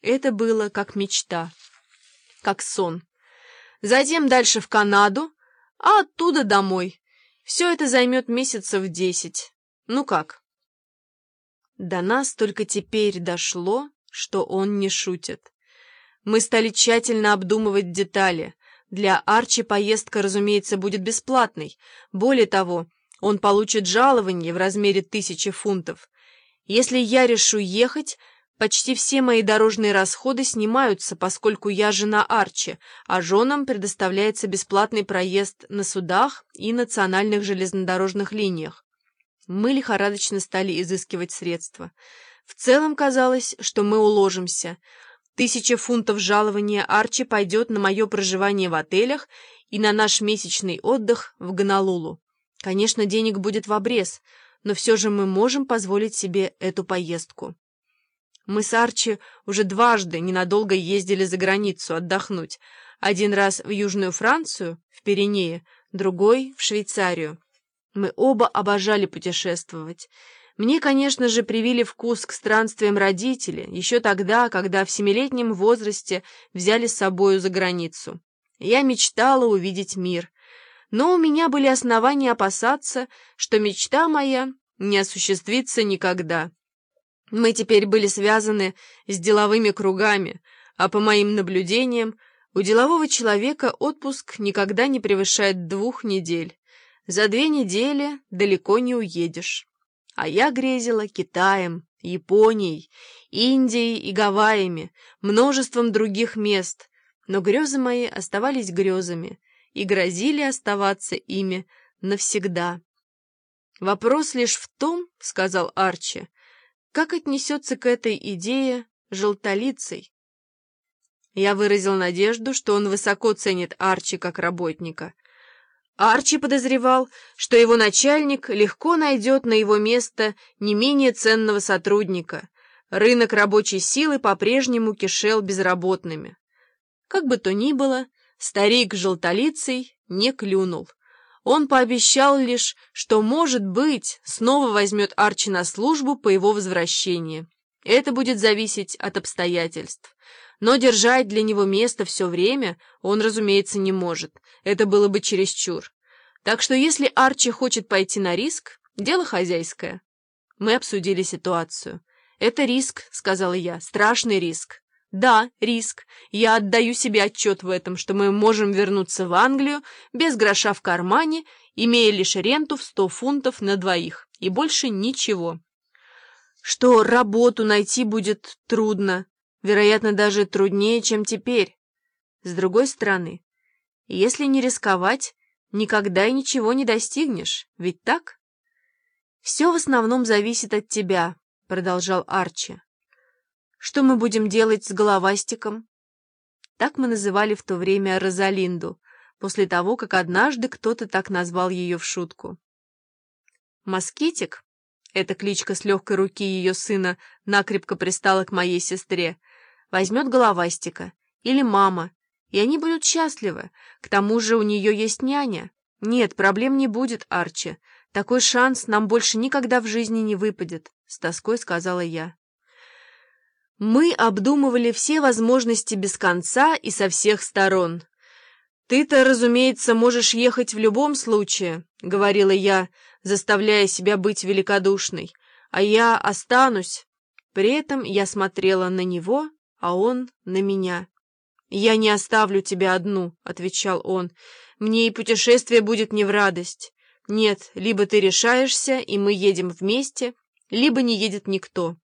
Это было как мечта, как сон. Затем дальше в Канаду, а оттуда домой. Все это займет месяцев десять. Ну как? До нас только теперь дошло, что он не шутит. Мы стали тщательно обдумывать детали. Для Арчи поездка, разумеется, будет бесплатной. Более того, он получит жалование в размере тысячи фунтов. Если я решу ехать, почти все мои дорожные расходы снимаются, поскольку я жена Арчи, а женам предоставляется бесплатный проезд на судах и национальных железнодорожных линиях. Мы лихорадочно стали изыскивать средства. В целом казалось, что мы уложимся. Тысяча фунтов жалования Арчи пойдет на мое проживание в отелях и на наш месячный отдых в Гонолулу. Конечно, денег будет в обрез, но все же мы можем позволить себе эту поездку. Мы с Арчи уже дважды ненадолго ездили за границу отдохнуть. Один раз в Южную Францию, в Пиренее, другой — в Швейцарию. Мы оба обожали путешествовать. Мне, конечно же, привили вкус к странствиям родители, еще тогда, когда в семилетнем возрасте взяли с собою за границу. Я мечтала увидеть мир — но у меня были основания опасаться, что мечта моя не осуществится никогда. Мы теперь были связаны с деловыми кругами, а по моим наблюдениям, у делового человека отпуск никогда не превышает двух недель. За две недели далеко не уедешь. А я грезила Китаем, Японией, Индией и Гавайями, множеством других мест, но грезы мои оставались грезами, и грозили оставаться ими навсегда. «Вопрос лишь в том, — сказал Арчи, — как отнесется к этой идее желтолицей?» Я выразил надежду, что он высоко ценит Арчи как работника. Арчи подозревал, что его начальник легко найдет на его место не менее ценного сотрудника. Рынок рабочей силы по-прежнему кишел безработными. Как бы то ни было, Старик желтолицый не клюнул. Он пообещал лишь, что, может быть, снова возьмет Арчи на службу по его возвращении. Это будет зависеть от обстоятельств. Но держать для него место все время он, разумеется, не может. Это было бы чересчур. Так что если Арчи хочет пойти на риск, дело хозяйское. Мы обсудили ситуацию. «Это риск», — сказала я, — «страшный риск. Да, риск. Я отдаю себе отчет в этом, что мы можем вернуться в Англию без гроша в кармане, имея лишь ренту в сто фунтов на двоих, и больше ничего. Что работу найти будет трудно, вероятно, даже труднее, чем теперь. С другой стороны, если не рисковать, никогда и ничего не достигнешь, ведь так? «Все в основном зависит от тебя», — продолжал Арчи. Что мы будем делать с головастиком? Так мы называли в то время Розалинду, после того, как однажды кто-то так назвал ее в шутку. Москитик, эта кличка с легкой руки ее сына накрепко пристала к моей сестре, возьмет головастика, или мама, и они будут счастливы. К тому же у нее есть няня. Нет, проблем не будет, Арчи. Такой шанс нам больше никогда в жизни не выпадет, — с тоской сказала я. Мы обдумывали все возможности без конца и со всех сторон. «Ты-то, разумеется, можешь ехать в любом случае», — говорила я, заставляя себя быть великодушной, «а я останусь». При этом я смотрела на него, а он на меня. «Я не оставлю тебя одну», — отвечал он. «Мне и путешествие будет не в радость. Нет, либо ты решаешься, и мы едем вместе, либо не едет никто».